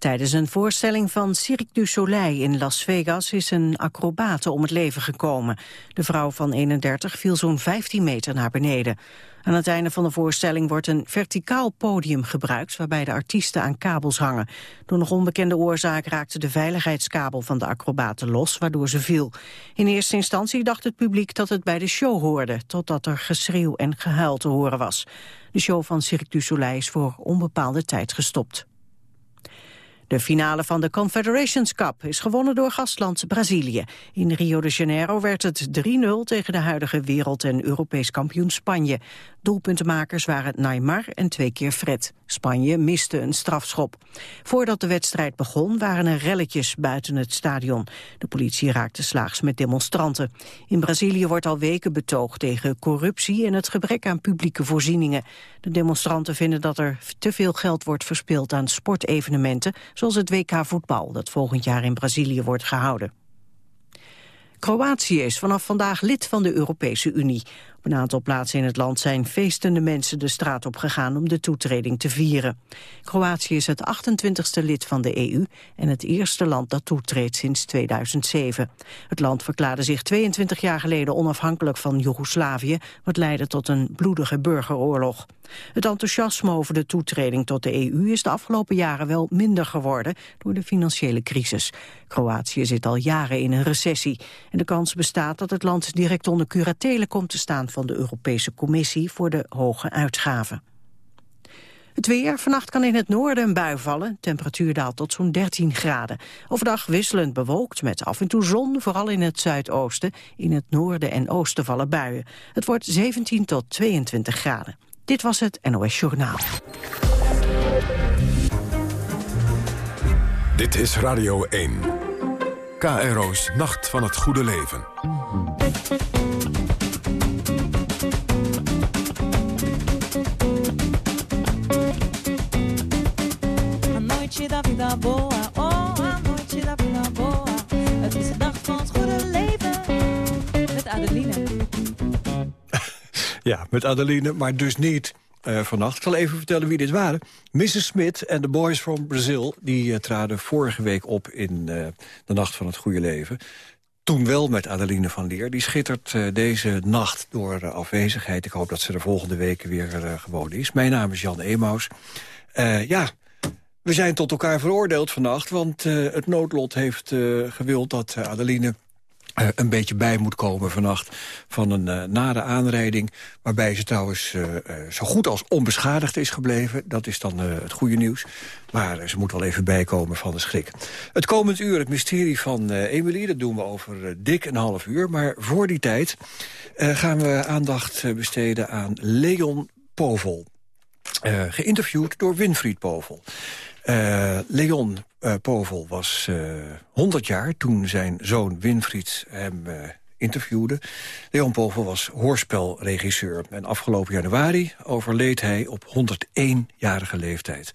Tijdens een voorstelling van Cirque du Soleil in Las Vegas is een acrobate om het leven gekomen. De vrouw van 31 viel zo'n 15 meter naar beneden. Aan het einde van de voorstelling wordt een verticaal podium gebruikt... waarbij de artiesten aan kabels hangen. Door nog onbekende oorzaak raakte de veiligheidskabel van de acrobaten los... waardoor ze viel. In eerste instantie dacht het publiek dat het bij de show hoorde... totdat er geschreeuw en gehuil te horen was. De show van Cirque du Soleil is voor onbepaalde tijd gestopt. De finale van de Confederations Cup is gewonnen door gastland Brazilië. In Rio de Janeiro werd het 3-0 tegen de huidige wereld- en Europees kampioen Spanje. Doelpuntenmakers waren Neymar en twee keer Fred. Spanje miste een strafschop. Voordat de wedstrijd begon waren er relletjes buiten het stadion. De politie raakte slaags met demonstranten. In Brazilië wordt al weken betoogd tegen corruptie en het gebrek aan publieke voorzieningen. De demonstranten vinden dat er te veel geld wordt verspild aan sportevenementen, zoals het WK voetbal dat volgend jaar in Brazilië wordt gehouden. Kroatië is vanaf vandaag lid van de Europese Unie. Op een aantal plaatsen in het land zijn feestende mensen de straat op gegaan om de toetreding te vieren. Kroatië is het 28ste lid van de EU en het eerste land dat toetreedt sinds 2007. Het land verklaarde zich 22 jaar geleden onafhankelijk van Joegoslavië, wat leidde tot een bloedige burgeroorlog. Het enthousiasme over de toetreding tot de EU is de afgelopen jaren wel minder geworden door de financiële crisis. Kroatië zit al jaren in een recessie en de kans bestaat dat het land direct onder curatele komt te staan van de Europese Commissie voor de hoge uitgaven. Het weer. Vannacht kan in het noorden een bui vallen. Temperatuur daalt tot zo'n 13 graden. Overdag wisselend bewolkt met af en toe zon, vooral in het zuidoosten. In het noorden en oosten vallen buien. Het wordt 17 tot 22 graden. Dit was het NOS Journaal. Dit is Radio 1. KRO's Nacht van het Goede Leven. Da vida boa, oh, a vida boa. Het is de dag van het goede leven. Met Adeline. Ja, met Adeline, maar dus niet uh, vannacht. Ik zal even vertellen wie dit waren. Mrs. Smith en de Boys from Brazil... die uh, traden vorige week op in uh, de Nacht van het Goede Leven. Toen wel met Adeline van Leer. Die schittert deze nacht door afwezigheid. Ik hoop dat ze de volgende weken weer gewoon is. Mijn naam is Jan Emaus. ja, we zijn tot elkaar veroordeeld vannacht, want uh, het noodlot heeft uh, gewild dat uh, Adeline een beetje bij moet komen vannacht van een nare aanrijding... waarbij ze trouwens zo goed als onbeschadigd is gebleven. Dat is dan het goede nieuws. Maar ze moet wel even bijkomen van de schrik. Het komend uur, het mysterie van Emilie, dat doen we over dik een half uur. Maar voor die tijd gaan we aandacht besteden aan Leon Povel. geïnterviewd door Winfried Povel. Uh, Leon uh, Povel was uh, eh, 100 jaar toen zijn zoon Winfried hem interviewde. Leon Povel was hoorspelregisseur. En afgelopen januari overleed hij op 101-jarige leeftijd.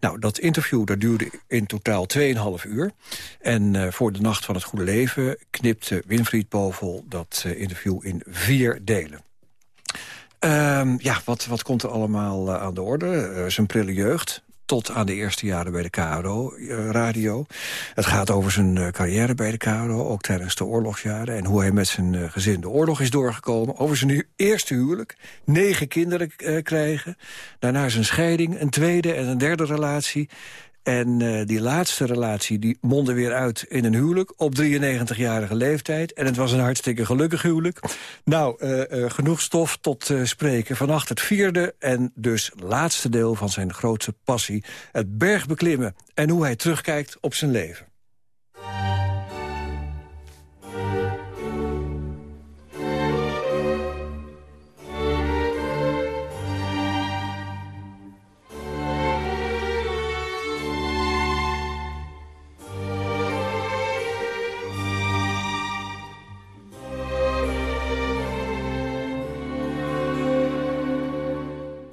Nou, dat interview dat duurde in totaal 2,5 uur. En voor de Nacht van het Goede Leven knipte Winfried Povel dat interview in vier delen. Um, ja, wat, wat komt er allemaal aan de orde? zijn prille jeugd, tot aan de eerste jaren bij de KRO-radio. Eh, het gaat over zijn uh, carrière bij de KRO, ook tijdens de oorlogsjaren... en hoe hij met zijn uh, gezin de oorlog is doorgekomen. Over zijn eerste huwelijk, negen kinderen krijgen. Daarna zijn scheiding, een tweede en een derde relatie... En uh, die laatste relatie die mondde weer uit in een huwelijk... op 93-jarige leeftijd. En het was een hartstikke gelukkig huwelijk. Nou, uh, uh, genoeg stof tot spreken. Vannacht het vierde en dus laatste deel van zijn grootste passie. Het bergbeklimmen en hoe hij terugkijkt op zijn leven.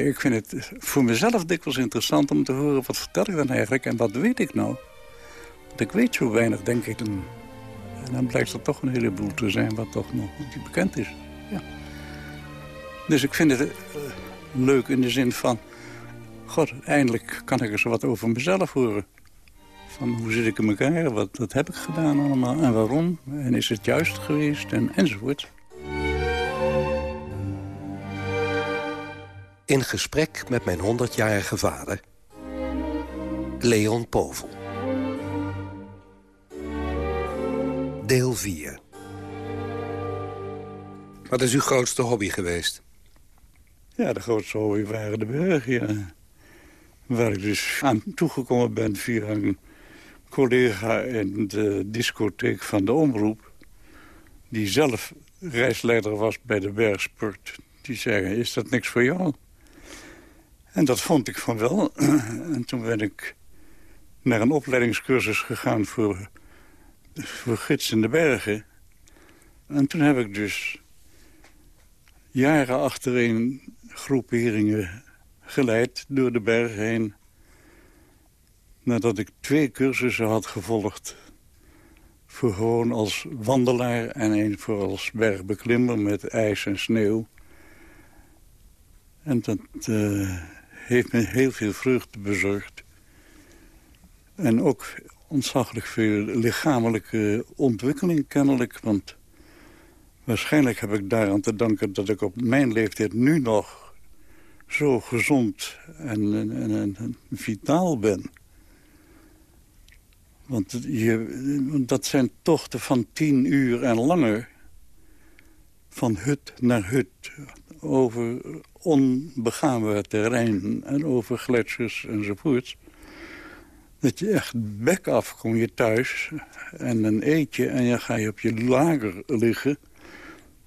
Ik vind het voor mezelf dikwijls interessant om te horen... wat vertel ik dan eigenlijk en wat weet ik nou? Want ik weet zo weinig, denk ik. En, dan blijkt er toch een heleboel te zijn wat toch nog niet bekend is. Ja. Dus ik vind het uh, leuk in de zin van God, eindelijk kan ik eens wat over mezelf horen. Van hoe zit ik in elkaar, wat, wat heb ik gedaan allemaal en waarom? En is het juist geweest en, enzovoort. In gesprek met mijn 100-jarige vader, Leon Povel. Deel 4. Wat is uw grootste hobby geweest? Ja, de grootste hobby waren de bergen, ja. Waar ik dus aan toegekomen ben via een collega in de discotheek van de Omroep... die zelf reisleider was bij de bergsport. Die zeggen, is dat niks voor jou? En dat vond ik van wel. en toen ben ik naar een opleidingscursus gegaan voor, voor gids in de bergen. En toen heb ik dus jaren achtereen groeperingen geleid door de berg heen. Nadat ik twee cursussen had gevolgd. Voor gewoon als wandelaar en één voor als bergbeklimmer met ijs en sneeuw. En dat uh, heeft me heel veel vreugde bezorgd. En ook ontzaglijk veel lichamelijke ontwikkeling kennelijk. Want waarschijnlijk heb ik daaraan te danken dat ik op mijn leeftijd nu nog zo gezond en, en, en vitaal ben. Want je, dat zijn tochten van tien uur en langer. Van hut naar hut. Over onbegaanbaar terrein en over gletsjers enzovoort. Dat je echt bek af kom je thuis en dan eet je en dan ga je op je lager liggen.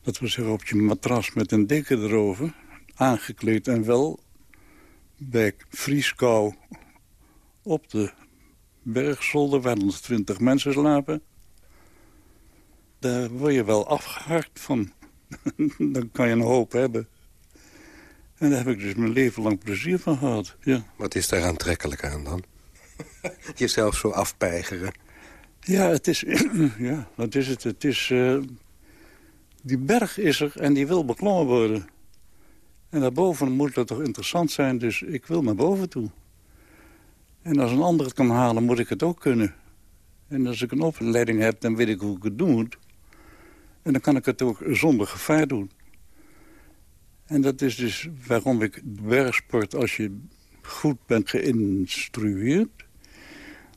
Dat wil zeggen op je matras met een deken erover. Aangekleed en wel bij vrieskou op de bergzolder waar ons twintig mensen slapen. Daar word je wel afgehakt van. dan kan je een hoop hebben. En daar heb ik dus mijn leven lang plezier van gehad, ja. Wat is daar aantrekkelijk aan dan? Jezelf zo afpeigeren. Ja, het is, ja, wat is het? Het is, uh, die berg is er en die wil beklommen worden. En daarboven moet het toch interessant zijn, dus ik wil naar boven toe. En als een ander het kan halen, moet ik het ook kunnen. En als ik een opleiding heb, dan weet ik hoe ik het doen moet. En dan kan ik het ook zonder gevaar doen. En dat is dus waarom ik bergsport, als je goed bent geïnstrueerd...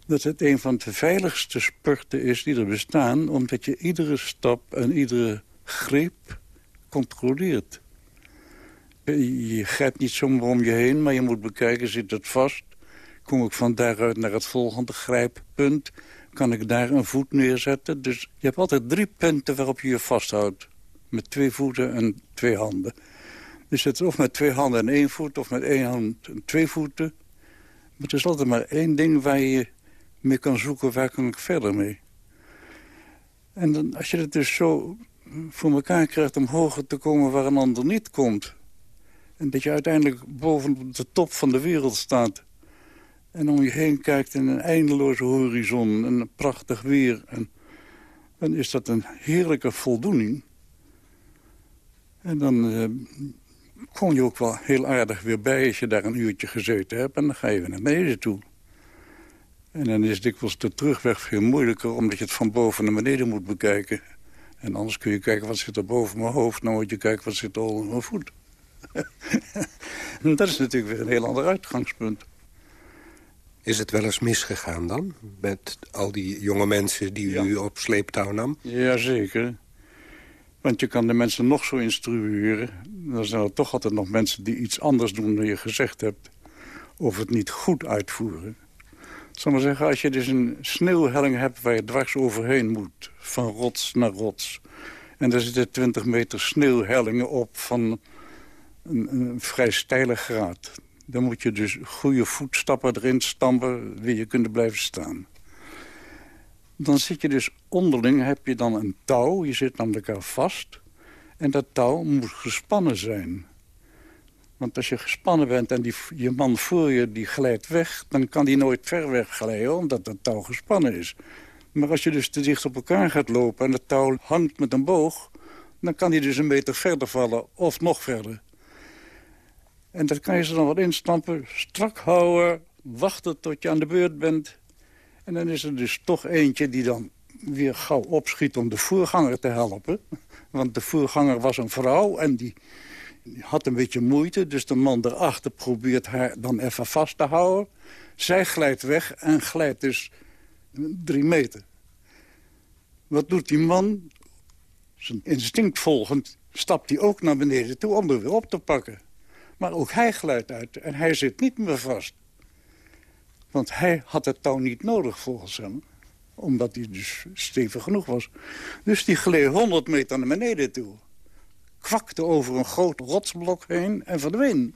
dat het een van de veiligste sporten is die er bestaan... omdat je iedere stap en iedere greep controleert. Je grijpt niet zomaar om je heen, maar je moet bekijken, zit het vast? Kom ik van daaruit naar het volgende grijppunt? Kan ik daar een voet neerzetten? Dus je hebt altijd drie punten waarop je je vasthoudt. Met twee voeten en twee handen. Je zit of met twee handen en één voet, of met één hand en twee voeten. Maar het is altijd maar één ding waar je mee kan zoeken, waar kan ik verder mee. En dan, als je het dus zo voor elkaar krijgt om hoger te komen waar een ander niet komt... en dat je uiteindelijk boven de top van de wereld staat... en om je heen kijkt in een eindeloze horizon en een prachtig weer... En, dan is dat een heerlijke voldoening. En dan kom je ook wel heel aardig weer bij als je daar een uurtje gezeten hebt. En dan ga je weer naar beneden toe. En dan is dikwijls de terugweg veel moeilijker... omdat je het van boven naar beneden moet bekijken. En anders kun je kijken wat zit er boven mijn hoofd. Nou moet je kijken wat zit er onder mijn voet. dat is natuurlijk weer een heel ander uitgangspunt. Is het wel eens misgegaan dan? Met al die jonge mensen die u op sleeptouw nam? Jazeker. Want je kan de mensen nog zo instrueren. Dan zijn er toch altijd nog mensen die iets anders doen dan je gezegd hebt. Of het niet goed uitvoeren. Ik zal maar zeggen, als je dus een sneeuwhelling hebt waar je dwars overheen moet. Van rots naar rots. En daar zitten 20 meter sneeuwhellingen op van een, een vrij steile graad. Dan moet je dus goede voetstappen erin stampen, wil je kunnen blijven staan dan zit je dus onderling, heb je dan een touw. Je zit aan elkaar vast. En dat touw moet gespannen zijn. Want als je gespannen bent en die, je man voor je die glijdt weg... dan kan die nooit ver weg glijden, omdat dat touw gespannen is. Maar als je dus te dicht op elkaar gaat lopen en het touw hangt met een boog... dan kan die dus een meter verder vallen of nog verder. En dat kan je ze dan wat instampen, strak houden, wachten tot je aan de beurt bent. En dan is er dus toch eentje die dan weer gauw opschiet om de voerganger te helpen. Want de voerganger was een vrouw en die had een beetje moeite. Dus de man erachter probeert haar dan even vast te houden. Zij glijdt weg en glijdt dus drie meter. Wat doet die man? Zijn instinct volgend stapt hij ook naar beneden toe om er weer op te pakken. Maar ook hij glijdt uit en hij zit niet meer vast. Want hij had het touw niet nodig volgens hem. Omdat hij dus stevig genoeg was. Dus die gleed 100 meter naar beneden toe. Kwakte over een groot rotsblok heen en verdween.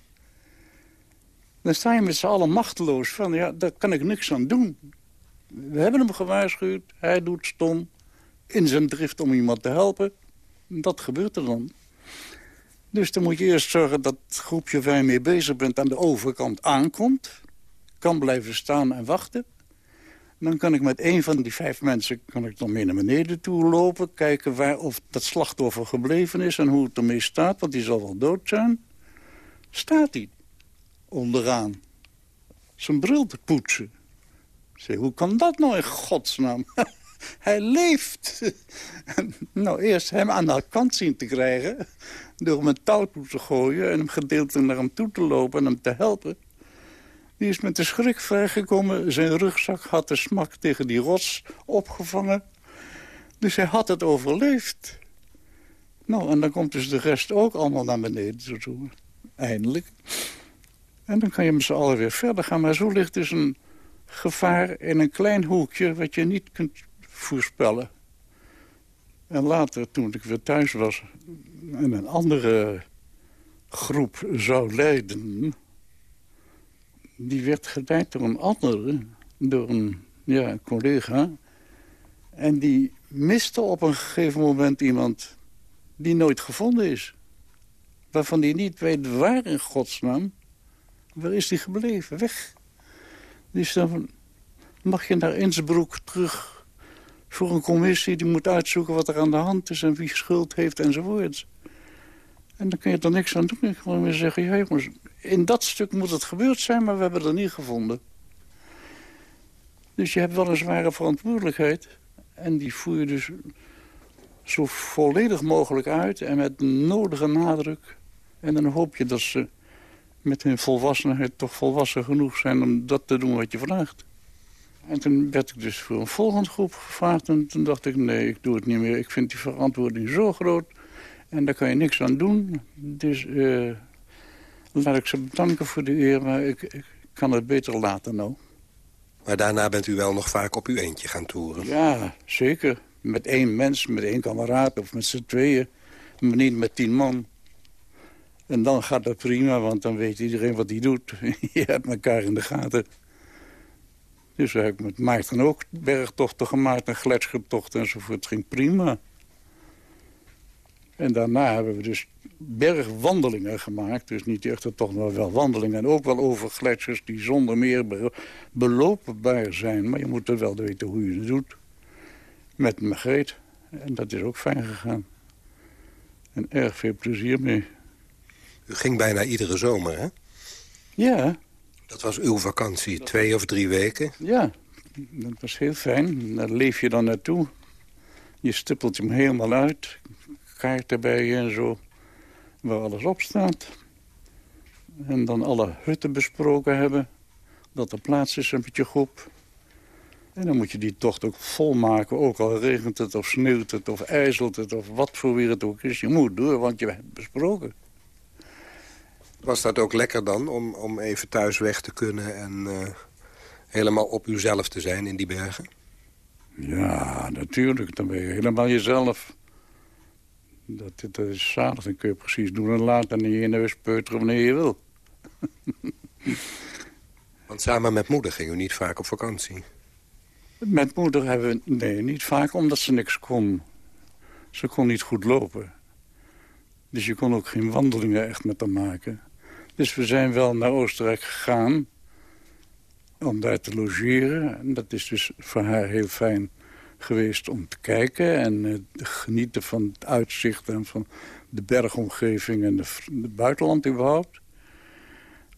Dan sta je met z'n allen machteloos van, ja, daar kan ik niks aan doen. We hebben hem gewaarschuwd, hij doet stom. In zijn drift om iemand te helpen. Dat gebeurt er dan. Dus dan moet je eerst zorgen dat het groepje waar je mee bezig bent... aan de overkant aankomt. Kan blijven staan en wachten. Dan kan ik met één van die vijf mensen kan ik dan mee naar beneden toe lopen. Kijken waar of dat slachtoffer gebleven is en hoe het ermee staat. Want die zal wel dood zijn. Staat hij onderaan. Zijn bril te poetsen. Zeg, hoe kan dat nou in godsnaam? Hij leeft. nou, eerst hem aan de kant zien te krijgen... door hem een touw toe te gooien en hem gedeeltelijk naar hem toe te lopen en hem te helpen. Die is met de schrik vrijgekomen. Zijn rugzak had de smak tegen die rots opgevangen. Dus hij had het overleefd. Nou, en dan komt dus de rest ook allemaal naar beneden toe. Eindelijk. En dan kan je met z'n allen weer verder gaan. Maar zo ligt dus een gevaar in een klein hoekje... wat je niet kunt voorspellen. En later, toen ik weer thuis was... en een andere groep zou leiden... die werd geleid door een andere, door een ja, collega... en die miste op een gegeven moment iemand die nooit gevonden is. Waarvan die niet weet waar in godsnaam. Waar is die gebleven? Weg. Dus dan mag je naar Innsbruck terug voor een commissie die moet uitzoeken wat er aan de hand is... en wie schuld heeft enzovoort. En dan kun je er niks aan doen. Ik gewoon weer zeggen, ja jongens, in dat stuk moet het gebeurd zijn... maar we hebben er niet gevonden. Dus je hebt wel een zware verantwoordelijkheid. En die voer je dus zo volledig mogelijk uit... en met nodige nadruk. En dan hoop je dat ze met hun volwassenheid toch volwassen genoeg zijn... om dat te doen wat je vraagt. En toen werd ik dus voor een volgende groep gevraagd. En toen dacht ik, nee, ik doe het niet meer. Ik vind die verantwoording zo groot. En daar kan je niks aan doen. Dus uh, laat ik ze bedanken voor de eer. Maar ik, ik kan het beter laten nou. Maar daarna bent u wel nog vaak op uw eentje gaan toeren? Ja, zeker. Met één mens, met één kameraad of met z'n tweeën. Maar niet met tien man. En dan gaat dat prima, want dan weet iedereen wat hij doet. je hebt elkaar in de gaten. Dus heb ik met Maarten ook bergtochten gemaakt en gletschertochten enzovoort. Het ging prima. En daarna hebben we dus bergwandelingen gemaakt. Dus niet echt toch nog wel wandelingen. En ook wel over gletsjers die zonder meer belopenbaar zijn. Maar je moet er wel weten hoe je het doet. Met Margreet. En dat is ook fijn gegaan. En erg veel plezier mee. U ging bijna iedere zomer, hè? Ja, dat was uw vakantie, twee of drie weken? Ja, dat was heel fijn. Daar leef je dan naartoe. Je stippelt hem helemaal uit. Kaart erbij en zo. Waar alles op staat. En dan alle hutten besproken hebben. Dat er plaats is met je groep. En dan moet je die tocht ook volmaken. Ook al regent het of sneeuwt het of ijzelt het of wat voor weer het ook is. Je moet door, want je hebt besproken. Was dat ook lekker dan, om, om even thuis weg te kunnen... en uh, helemaal op uzelf te zijn in die bergen? Ja, natuurlijk. Dan ben je helemaal jezelf. Dat, dat is zalig. Dan kun je precies doen en laten en je neus peuteren wanneer je wil. Want samen met moeder ging u niet vaak op vakantie? Met moeder hebben we... Nee, niet vaak, omdat ze niks kon. Ze kon niet goed lopen. Dus je kon ook geen wandelingen echt met haar maken. Dus we zijn wel naar Oostenrijk gegaan om daar te logeren. En dat is dus voor haar heel fijn geweest om te kijken... en uh, genieten van het uitzicht en van de bergomgeving en de, de buitenland überhaupt.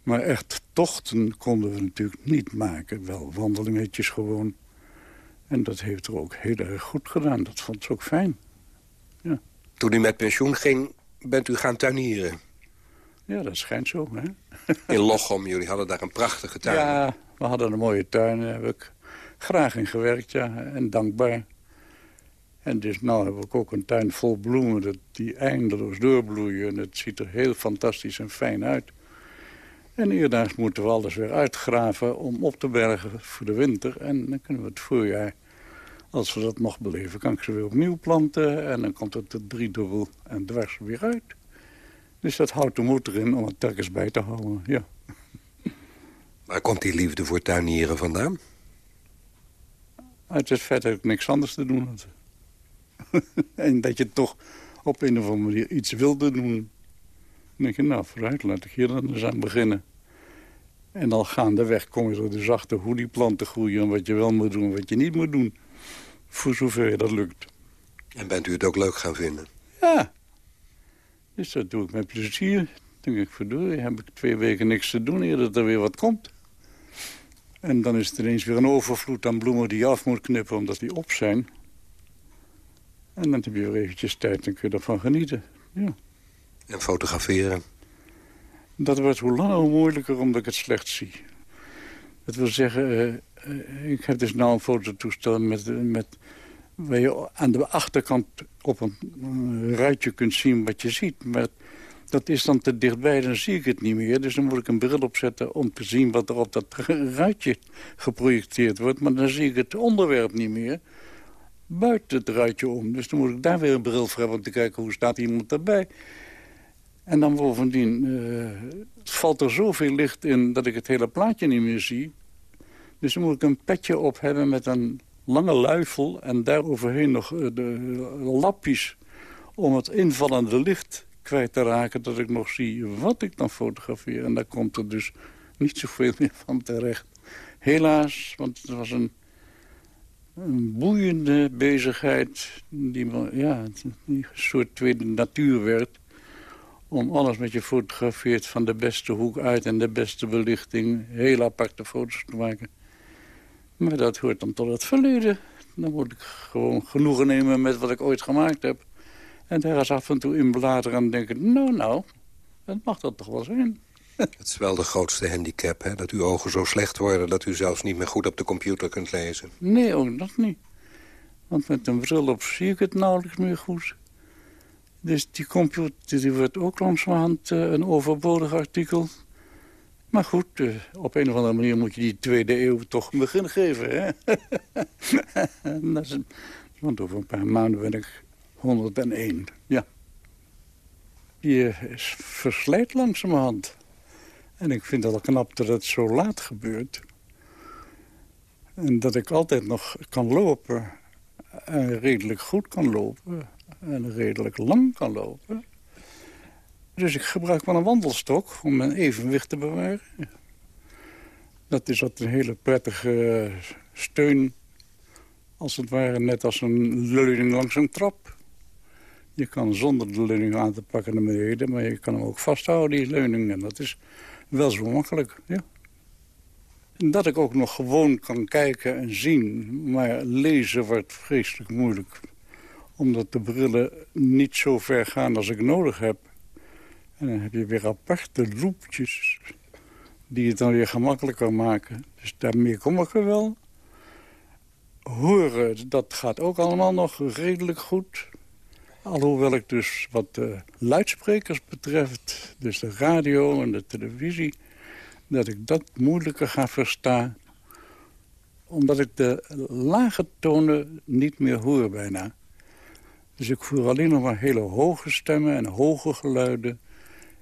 Maar echt tochten konden we natuurlijk niet maken. Wel wandelingetjes gewoon. En dat heeft er ook heel erg goed gedaan. Dat vond ze ook fijn. Toen u met pensioen ging, bent u gaan tuinieren. Ja, dat schijnt zo, hè? In Lochem, jullie hadden daar een prachtige tuin. Ja, we hadden een mooie tuin. Heb ik graag in gewerkt, ja. En dankbaar. En dus nu heb ik ook een tuin vol bloemen dat die eindeloos doorbloeien. En het ziet er heel fantastisch en fijn uit. En eerdaags moeten we alles weer uitgraven om op te bergen voor de winter. En dan kunnen we het voorjaar, als we dat nog beleven, kan ik ze weer opnieuw planten. En dan komt het er driedubbel en dwars weer uit. Dus dat houdt de moed erin om het telkens bij te houden, ja. Waar komt die liefde voor tuinieren vandaan? Uit het feit dat ik niks anders te doen had. en dat je toch op een of andere manier iets wilde doen. Dan denk je, nou vooruit, laat ik hier dan eens aan beginnen. En dan gaandeweg kom je er dus achter hoe die planten groeien... en wat je wel moet doen en wat je niet moet doen. Voor zover je dat lukt. En bent u het ook leuk gaan vinden? Ja. Dus dat doe ik met plezier. Dan denk ik, verdorie, heb ik twee weken niks te doen... eer dat er weer wat komt. En dan is er ineens weer een overvloed aan bloemen die je af moet knippen... omdat die op zijn. En dan heb je weer eventjes tijd en kun je ervan genieten. Ja. En fotograferen? Dat wordt hoe langer hoe moeilijker omdat ik het slecht zie. Dat wil zeggen, eh, eh, ik heb dus nou een fototoestel met, met, waar je aan de achterkant op een uh, ruitje kunt zien wat je ziet. Maar dat is dan te dichtbij, dan zie ik het niet meer. Dus dan moet ik een bril opzetten om te zien wat er op dat ruitje geprojecteerd wordt. Maar dan zie ik het onderwerp niet meer buiten het ruitje om. Dus dan moet ik daar weer een bril voor hebben om te kijken hoe staat iemand erbij. En dan bovendien uh, valt er zoveel licht in dat ik het hele plaatje niet meer zie. Dus dan moet ik een petje op hebben met een lange luifel... en daaroverheen nog uh, de lapjes om het invallende licht kwijt te raken... dat ik nog zie wat ik dan fotografeer. En daar komt er dus niet zoveel meer van terecht. Helaas, want het was een een boeiende bezigheid die, ja, een soort tweede natuur werd. Om alles met je fotografeert van de beste hoek uit en de beste belichting. Heel aparte foto's te maken. Maar dat hoort dan tot het verleden. Dan moet ik gewoon genoegen nemen met wat ik ooit gemaakt heb. En daar eens af en toe in bladeren en denken, nou nou, dat mag dat toch wel zijn. Het is wel de grootste handicap, hè? Dat uw ogen zo slecht worden... dat u zelfs niet meer goed op de computer kunt lezen. Nee, ook dat niet. Want met een bril op zie ik het nauwelijks meer goed. Dus die computer die wordt ook langzamerhand uh, een overbodig artikel. Maar goed, uh, op een of andere manier moet je die tweede eeuw toch een begin geven. Hè? dat is want over een paar maanden ben ik 101. Ja. Je verslijt langzamerhand. En ik vind het wel knap dat het zo laat gebeurt. En dat ik altijd nog kan lopen. En redelijk goed kan lopen. En redelijk lang kan lopen. Dus ik gebruik wel een wandelstok om mijn evenwicht te bewaren. Dat is wat een hele prettige steun. Als het ware net als een leuning langs een trap. Je kan zonder de leuning aan te pakken naar beneden... maar je kan hem ook vasthouden, die leuning. En dat is wel zo makkelijk, ja. En dat ik ook nog gewoon kan kijken en zien. Maar lezen wordt vreselijk moeilijk. Omdat de brillen niet zo ver gaan als ik nodig heb. En dan heb je weer aparte loepjes die het dan weer gemakkelijker maken. Dus daarmee kom ik er wel. Horen, dat gaat ook allemaal nog redelijk goed. Alhoewel ik dus wat de luidsprekers betreft, dus de radio en de televisie... dat ik dat moeilijker ga verstaan. Omdat ik de lage tonen niet meer hoor bijna. Dus ik voer alleen nog maar hele hoge stemmen en hoge geluiden.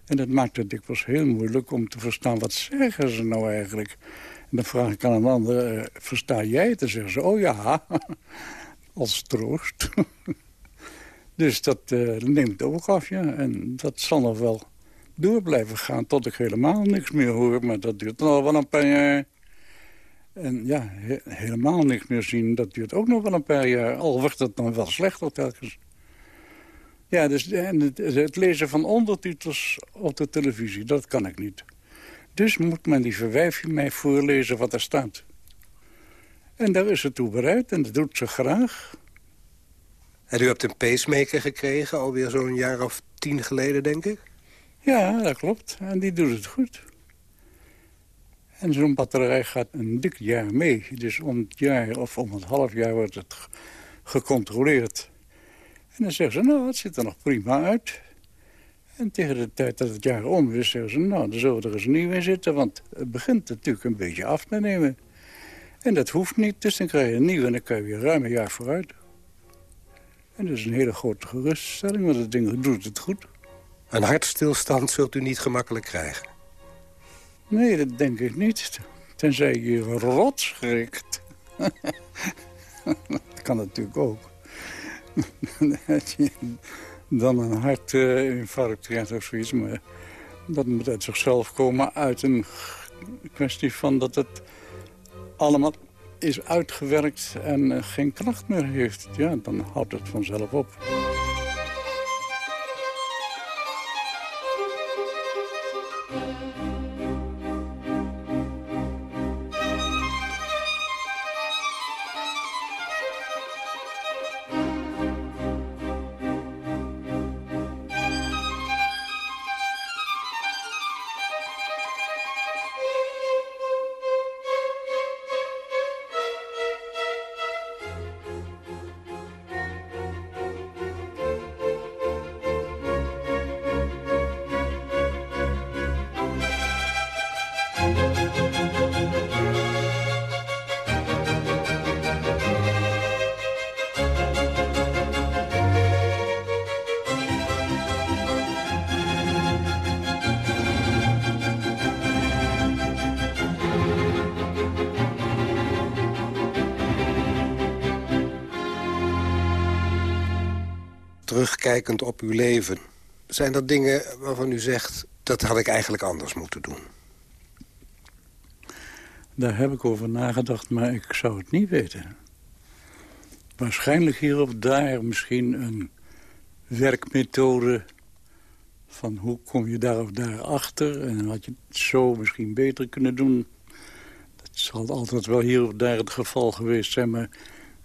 En dat maakt het dikwijls heel moeilijk om te verstaan... wat zeggen ze nou eigenlijk? En dan vraag ik aan een ander, uh, versta jij het? Dan zeggen ze, oh ja, als troost. Dus dat uh, neemt ook af, ja. En dat zal nog wel door blijven gaan tot ik helemaal niks meer hoor. Maar dat duurt al wel een paar jaar. En ja, helemaal niks meer zien, dat duurt ook nog wel een paar jaar. Al wordt het dan wel slechter telkens. Ja, dus en het, lezen van ondertitels op de televisie, dat kan ik niet. Dus moet mijn lieve wijfje mij voorlezen wat er staat. En daar is ze toe bereid en dat doet ze graag. En u hebt een pacemaker gekregen, alweer zo'n jaar of tien geleden, denk ik? Ja, dat klopt. En die doet het goed. En zo'n batterij gaat een dik jaar mee. Dus om het jaar of om het half jaar wordt het gecontroleerd. En dan zeggen ze, nou, het ziet er nog prima uit. En tegen de tijd dat het jaar om is, zeggen ze... nou, dan zullen er eens nieuw in zitten... want het begint natuurlijk een beetje af te nemen. En dat hoeft niet, dus dan krijg je een nieuwe... en dan kan je weer ruim een jaar vooruit. En dat is een hele grote geruststelling, want het ding doet het goed. Een hartstilstand zult u niet gemakkelijk krijgen. Nee, dat denk ik niet. Tenzij je rot schrikt. dat kan natuurlijk ook. dat je dan een hartinfarct krijgt of zoiets. Maar dat moet uit zichzelf komen uit een kwestie van dat het allemaal is uitgewerkt en geen kracht meer heeft. Ja, dan houdt het vanzelf op. zijn er dingen waarvan u zegt... dat had ik eigenlijk anders moeten doen? Daar heb ik over nagedacht, maar ik zou het niet weten. Waarschijnlijk hier of daar misschien een werkmethode... van hoe kom je daar of daar achter... en had je het zo misschien beter kunnen doen. Dat zal altijd wel hier of daar het geval geweest zijn... maar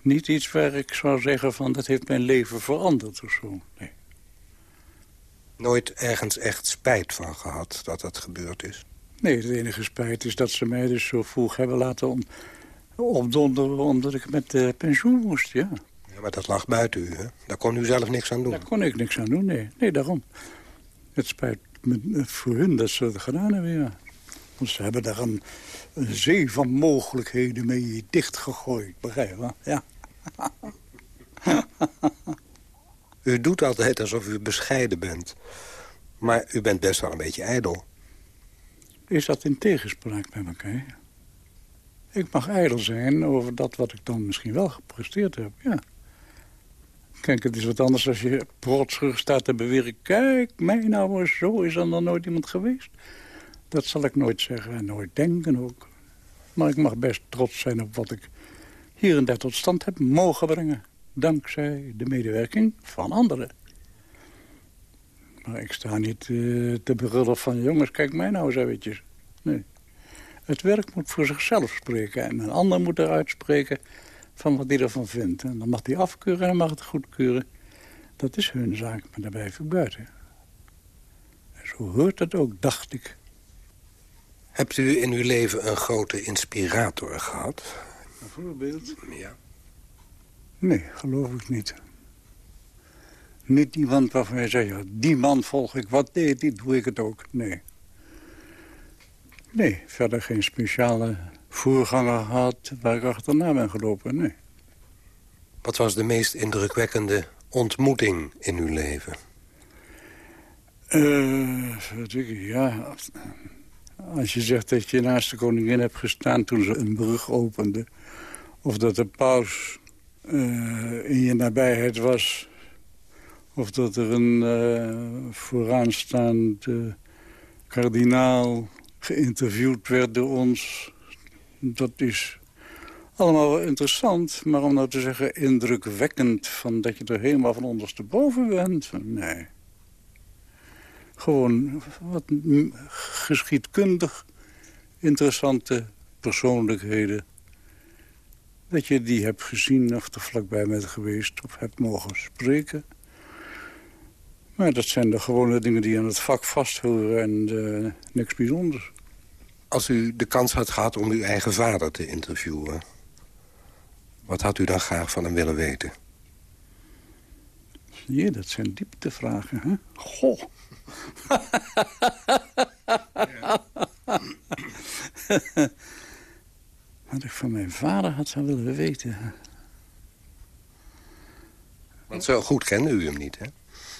niet iets waar ik zou zeggen van dat heeft mijn leven veranderd of zo. Nee. Nooit ergens echt spijt van gehad dat dat gebeurd is? Nee, het enige spijt is dat ze mij dus zo vroeg hebben laten om, opdonderen... omdat ik met uh, pensioen moest, ja. ja. Maar dat lag buiten u, hè? Daar kon u zelf niks aan doen. Daar kon ik niks aan doen, nee. Nee, daarom. Het spijt me eh, voor hun dat ze het gedaan hebben, ja. Want ze hebben daar een, een zee van mogelijkheden mee dichtgegooid, begrijp je? Ja. u doet altijd alsof u bescheiden bent. Maar u bent best wel een beetje ijdel. Is dat in tegenspraak met elkaar? Ik mag ijdel zijn over dat wat ik dan misschien wel gepresteerd heb, ja. Kijk, het is wat anders als je terug staat te beweren... kijk, mij nou zo is er dan nooit iemand geweest. Dat zal ik nooit zeggen en nooit denken ook. Maar ik mag best trots zijn op wat ik hier en daar tot stand heb mogen brengen. Dankzij de medewerking van anderen. Maar ik sta niet uh, te brullen van... jongens, kijk mij nou eens eventjes. Nee. Het werk moet voor zichzelf spreken. En een ander moet eruit spreken van wat hij ervan vindt. En dan mag hij afkeuren en dan mag het goedkeuren. Dat is hun zaak, maar daar blijf ik buiten. En zo hoort het ook, dacht ik. Hebt u in uw leven een grote inspirator gehad? Een voorbeeld? Ja. Nee, geloof ik niet. Niet iemand waarvan je zegt, ja, die man volg ik, wat deed die, doe ik het ook. Nee. Nee, verder geen speciale voorganger gehad waar ik achterna ben gelopen, nee. Wat was de meest indrukwekkende ontmoeting in uw leven? Uh, ja, als je zegt dat je naast de koningin hebt gestaan toen ze een brug opende... of dat de paus in je nabijheid was... of dat er een uh, vooraanstaand kardinaal geïnterviewd werd door ons... dat is allemaal wel interessant, maar om nou te zeggen indrukwekkend... Van dat je er helemaal van ondersteboven bent, nee gewoon wat geschiedkundig interessante persoonlijkheden. Dat je die hebt gezien of er vlakbij bent geweest of hebt mogen spreken. Maar dat zijn de gewone dingen die aan het vak vasthoren en uh, niks bijzonders. Als u de kans had gehad om uw eigen vader te interviewen... wat had u dan graag van hem willen weten? Ja, dat zijn dieptevragen, hè? Goh. Wat ik van mijn vader had zou willen weten. Want zo goed kende u hem niet, hè?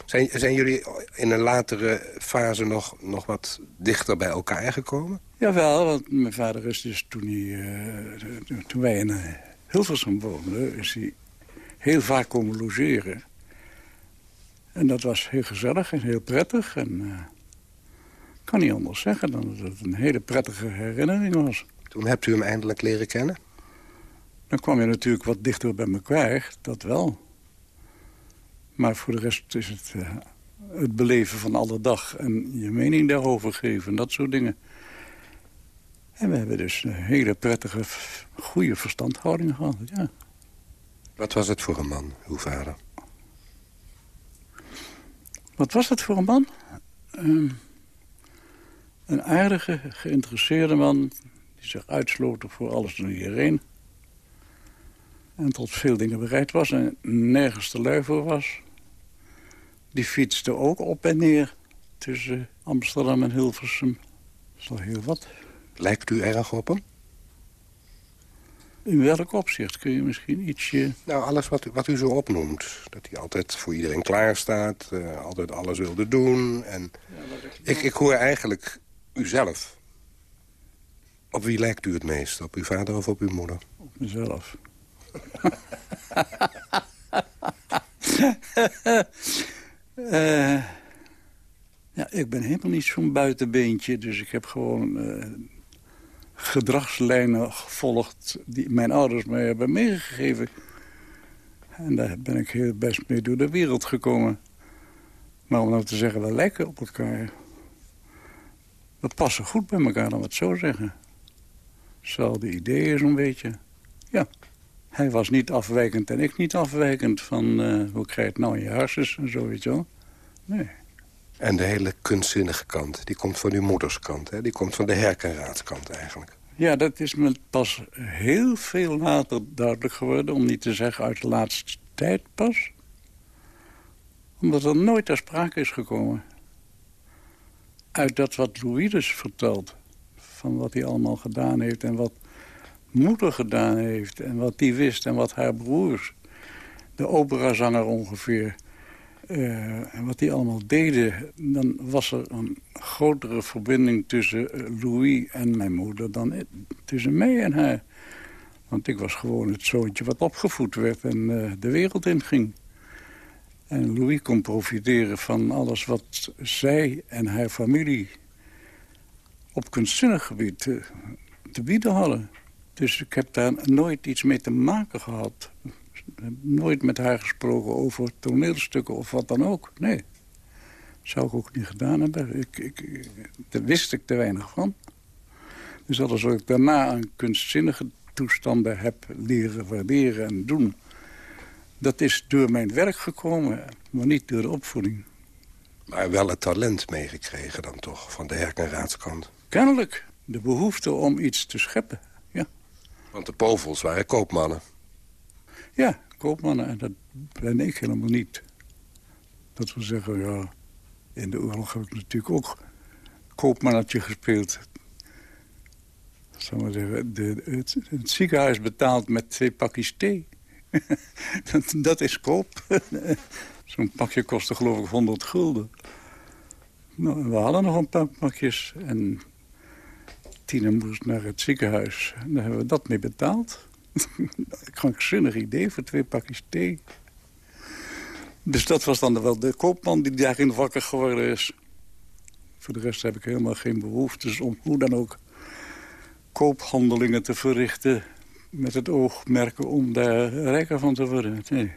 Zijn, zijn jullie in een latere fase nog, nog wat dichter bij elkaar gekomen? Jawel, want mijn vader is dus toen, hij, uh, toen wij in eh, Hilversum woonden... is hij heel vaak komen logeren. En dat was heel gezellig en heel prettig. En uh, kan niet anders zeggen dan dat het een hele prettige herinnering was. Toen hebt u hem eindelijk leren kennen? Dan kwam je natuurlijk wat dichter bij elkaar, dat wel. Maar voor de rest is het uh, het beleven van alle dag... en je mening daarover geven, dat soort dingen. En we hebben dus een hele prettige, goede verstandhouding gehad, ja. Wat was het voor een man, uw vader? Wat was het voor een man? Um, een aardige, geïnteresseerde man... die zich uitsloot voor alles en iedereen. En tot veel dingen bereid was en nergens te lui voor was. Die fietste ook op en neer tussen Amsterdam en Hilversum. Dat is heel wat. Lijkt u erg op hem? In welk opzicht kun je misschien ietsje... Nou, alles wat, wat u zo opnoemt. Dat hij altijd voor iedereen klaar staat. Uh, altijd alles wilde doen. En ja, ik, ik, ik hoor eigenlijk uzelf. Op wie lijkt u het meest? Op uw vader of op uw moeder? Op mezelf. uh, ja, ik ben helemaal niet zo'n buitenbeentje. Dus ik heb gewoon uh, gedragslijnen gevolgd... die mijn ouders mij hebben meegegeven. En daar ben ik heel best mee door de wereld gekomen. Maar om nou te zeggen, we lijken op elkaar... we passen goed bij elkaar, dan we het zo zeggen. Hetzelfde ideeën zo'n beetje. Ja. Hij was niet afwijkend en ik niet afwijkend van uh, hoe krijg je het nou in je hersens en zo, weet je wel. Nee. En de hele kunstzinnige kant, die komt van uw moeders kant, hè? Die komt van de herkenraadskant eigenlijk. Ja, dat is me pas heel veel later duidelijk geworden, om niet te zeggen uit de laatste tijd pas. Omdat er nooit ter sprake is gekomen. Uit dat wat Louis dus vertelt, van wat hij allemaal gedaan heeft en wat moeder gedaan heeft... en wat die wist en wat haar broers, de operazanger ongeveer... Uh, en wat die allemaal deden... dan was er een grotere verbinding tussen eh, Louis en mijn moeder... dan tussen mij en haar. Want ik was gewoon het zoontje wat opgevoed werd en uh, de wereld inging. En Louis kon profiteren van alles wat zij en haar familie... op kunstzinnig gebied te, bieden hadden. Dus ik heb daar nooit iets mee te maken gehad. Nooit met haar gesproken over toneelstukken of wat dan ook. Nee. Zou ik ook niet gedaan hebben. Ik, ik, daar wist ik te weinig van. Dus alles wat ik daarna aan kunstzinnige toestanden heb leren waarderen en doen... dat is door mijn werk gekomen, maar niet door de opvoeding. Maar wel het talent meegekregen dan toch, van de herkenraadskant? Kennelijk. De behoefte om iets te scheppen. Want de povels waren koopmannen. Ja, koopmannen. En dat ben ik helemaal niet. Dat wil zeggen, ja... In de oorlog heb ik natuurlijk ook koopmannetje gespeeld. Zal maar zeggen, de, het, het, ziekenhuis betaalt met twee pakjes thee. dat, dat, is koop. Zo'n pakje kostte geloof ik 100 gulden. Nou, we hadden nog een paar pakjes. En Tine moest naar het ziekenhuis. En daar hebben we dat mee betaald. Krankzinnig idee voor twee pakjes thee. Dus dat was dan wel de koopman die daarin wakker geworden is. Voor de rest heb ik helemaal geen behoeftes om hoe dan ook koophandelingen te verrichten... met het oogmerken om daar rijker van te worden. Nee.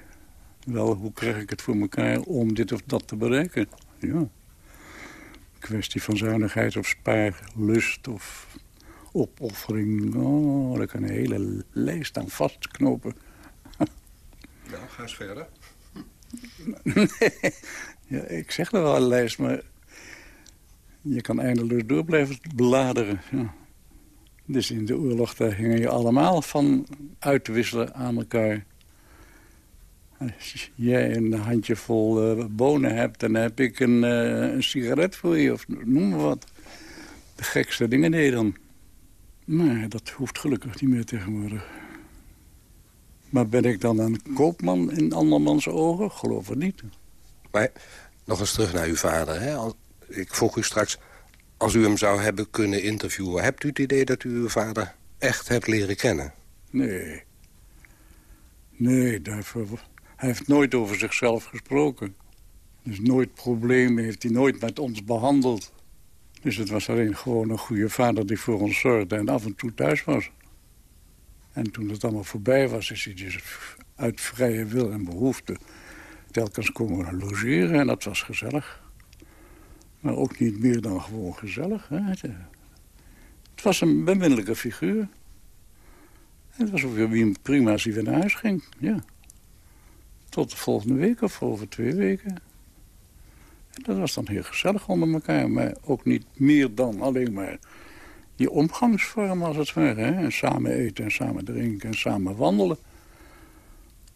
Wel, hoe krijg ik het voor elkaar om dit of dat te bereiken? Ja. Kwestie van zuinigheid of spaarlust of opoffering. Oh, daar kan een hele lijst aan vastknopen. Nou, ga eens verder. Ja, ik zeg er wel een lijst, maar je kan eindeloos door blijven bladeren. Ja. Dus in de oorlog daar gingen je allemaal van uitwisselen aan elkaar. Als jij een handjevol uh, bonen hebt, dan heb ik een, uh, een, sigaret voor je, of noem maar wat. De gekste dingen deed dan. Maar dat hoeft gelukkig niet meer tegenwoordig. Maar ben ik dan een koopman in andermans ogen? Geloof het niet. Maar nog eens terug naar uw vader. Hè? Ik vroeg u straks, als u hem zou hebben kunnen interviewen... hebt u het idee dat u uw vader echt hebt leren kennen? Nee. Nee, daarvoor, hij heeft nooit over zichzelf gesproken. Dus nooit problemen heeft hij nooit met ons behandeld. Dus het was alleen gewoon een goede vader die voor ons zorgde... en af en toe thuis was. En toen het allemaal voorbij was, is hij dus uit vrije wil en behoefte telkens komen logeren en dat was gezellig. Maar ook niet meer dan gewoon gezellig. Hè? Het was een beminnelijke figuur. het was ook weer prima als hij weer naar huis ging. Ja. Tot de volgende week of over twee weken. Dat was dan heel gezellig onder elkaar. Maar ook niet meer dan alleen maar die omgangsvorm als het ware. Hè? En samen eten en samen drinken en samen wandelen.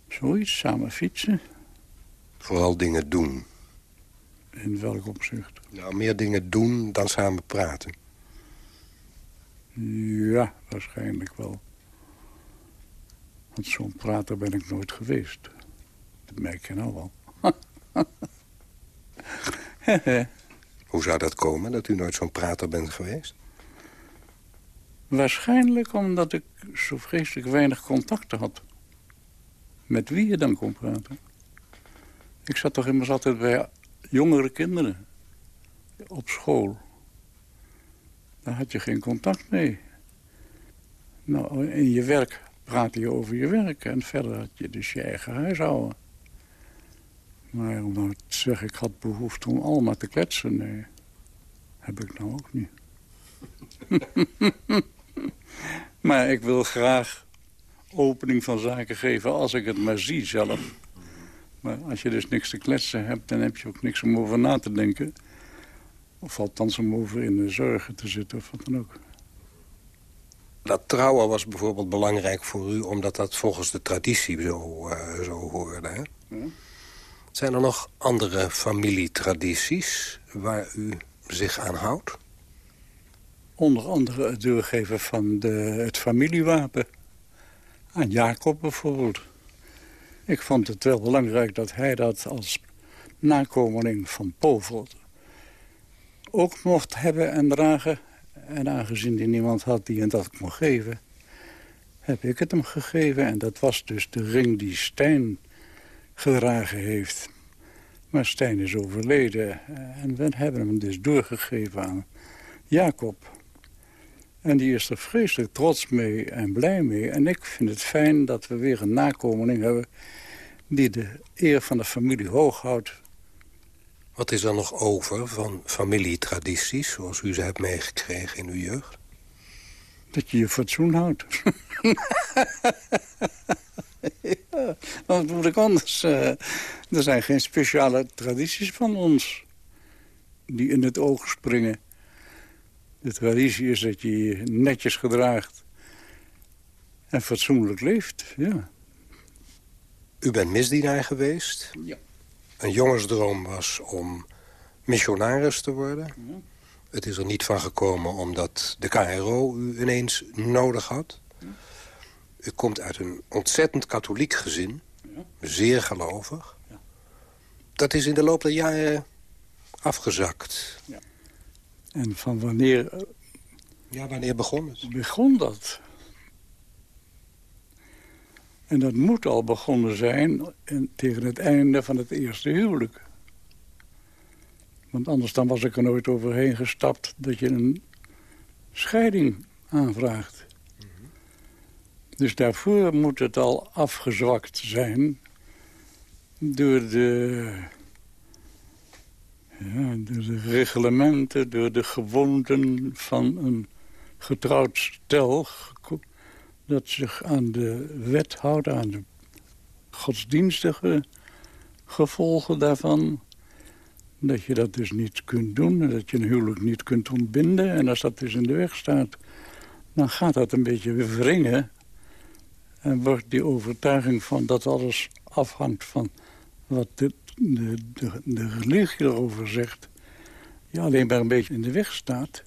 Zoiets, samen fietsen. Vooral dingen doen. In welk opzicht? Nou, meer dingen doen dan samen praten. Ja, waarschijnlijk wel. Want zo'n prater ben ik nooit geweest. Dat merk je nou wel. Hoe zou dat komen, dat u nooit zo'n prater bent geweest? Waarschijnlijk omdat ik zo vreselijk weinig contacten had. Met wie je dan kon praten. Ik zat toch immers altijd bij jongere kinderen. Op school. Daar had je geen contact mee. Nou, in je werk praatte je over je werk. En verder had je dus je eigen huishouden. Maar om nou te zeggen, ik had behoefte om allemaal te kletsen. Nee, heb ik nou ook niet. maar ik wil graag opening van zaken geven als ik het maar zie zelf. Maar als je dus niks te kletsen hebt, dan heb je ook niks om over na te denken. Of althans om over in de zorgen te zitten of wat dan ook. Dat trouwen was bijvoorbeeld belangrijk voor u... omdat dat volgens de traditie zo, uh, zo hoorde. Hè? Ja. Zijn er nog andere familietradities waar u zich aan houdt? Onder andere het doorgeven van de, het familiewapen. Aan Jacob bijvoorbeeld. Ik vond het wel belangrijk dat hij dat als nakomeling van Povel ook mocht hebben en dragen. En aangezien hij niemand had die hem dat mocht geven, heb ik het hem gegeven. En dat was dus de ring die Stijn gedragen heeft. Maar Stijn is overleden en we hebben hem dus doorgegeven aan Jacob. En die is er vreselijk trots mee en blij mee. En ik vind het fijn dat we weer een nakomeling hebben... die de eer van de familie hoog houdt. Wat is er nog over van familietradities... zoals u ze hebt meegekregen in uw jeugd? Dat je je fatsoen houdt. ja, wat moet ik anders? Uh, er zijn geen speciale tradities van ons... die in het oog springen. De traditie is dat je je netjes gedraagt en fatsoenlijk leeft, ja. U bent misdienaar geweest. Ja. Een jongensdroom was om missionaris te worden. Ja. Het is er niet van gekomen omdat de KRO u ineens nodig had. Ja. U komt uit een ontzettend katholiek gezin. Zeer gelovig. Dat is in de loop der jaren afgezakt. En van wanneer... Ja, wanneer begon het? Begon dat. En dat moet al begonnen zijn tegen het einde van het eerste huwelijk. Want anders dan was ik er nooit overheen gestapt dat je een scheiding aanvraagt. Dus daarvoor moet het al afgezwakt zijn door de ja, door de reglementen, door de gewoonten van een getrouwd stel... dat zich aan de wet houdt, aan de godsdienstige gevolgen daarvan. Dat je dat dus niet kunt doen en dat je een huwelijk niet kunt ontbinden. En als dat dus in de weg staat, dan gaat dat een beetje wringen. En wordt die overtuiging van dat alles afhangt van wat de, de, religie erover zegt... je alleen maar een beetje in de weg staat.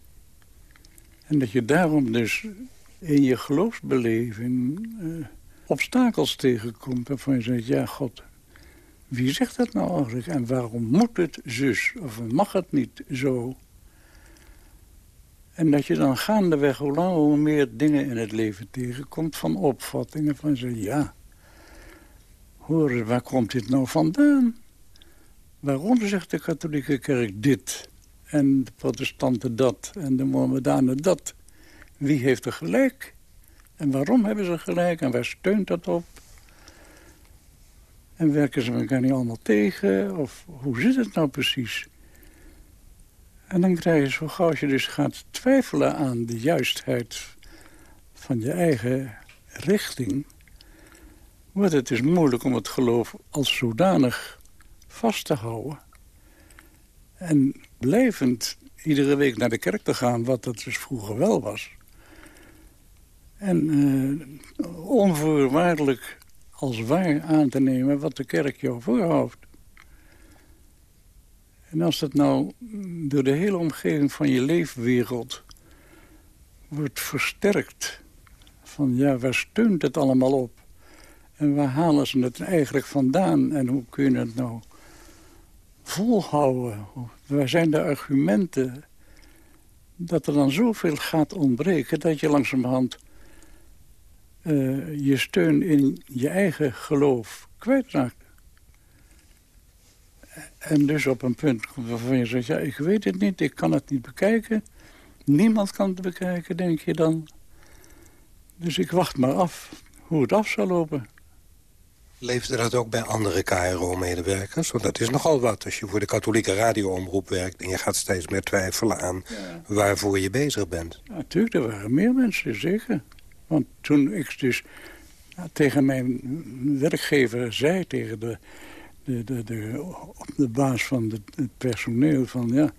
En dat je daarom dus in je geloofsbeleving eh, obstakels tegenkomt... waarvan je zegt, ja, God, wie zegt dat nou eigenlijk? En waarom moet het zus? Of mag het niet zo? En dat je dan gaandeweg hoe langer hoe meer dingen in het leven tegenkomt... van opvattingen van zeg, ja, hoor waar komt dit nou vandaan? Waarom zegt de katholieke kerk dit? En de protestanten dat? En de mohammedanen dat? Wie heeft er gelijk? En waarom hebben ze gelijk? En waar steunt dat op? En werken ze elkaar niet allemaal tegen? Of hoe zit het nou precies? En dan krijg je zo gauw als je dus gaat twijfelen aan de juistheid van je eigen richting... wordt het dus moeilijk om het geloof als zodanig vast te houden. En blijvend iedere week naar de kerk te gaan, wat dat dus vroeger wel was. En eh, onvoorwaardelijk als waar aan te nemen wat de kerk jou voorhoudt. En als dat nou door de hele omgeving van je leefwereld wordt versterkt... van ja, waar steunt het allemaal op? En waar halen ze het eigenlijk vandaan? En hoe kun je het nou volhouden? Waar zijn de argumenten? Dat er dan zoveel gaat ontbreken dat je langzamerhand uh, je steun in je eigen geloof kwijtraakt. En dus op een punt waarvan je zegt, ja, ik weet het niet, ik kan het niet bekijken. Niemand kan het bekijken, denk je dan. Dus ik wacht maar af hoe het af zal lopen. Leefde dat ook bij andere KRO-medewerkers? Want dat is nogal wat als je voor de katholieke radioomroep werkt... en je gaat steeds meer twijfelen aan ja. waarvoor je bezig bent. Ja, natuurlijk, er waren meer mensen, zeker. Want toen ik dus ja, tegen mijn werkgever zei... tegen de, de, de, de, de baas van het personeel van... ja,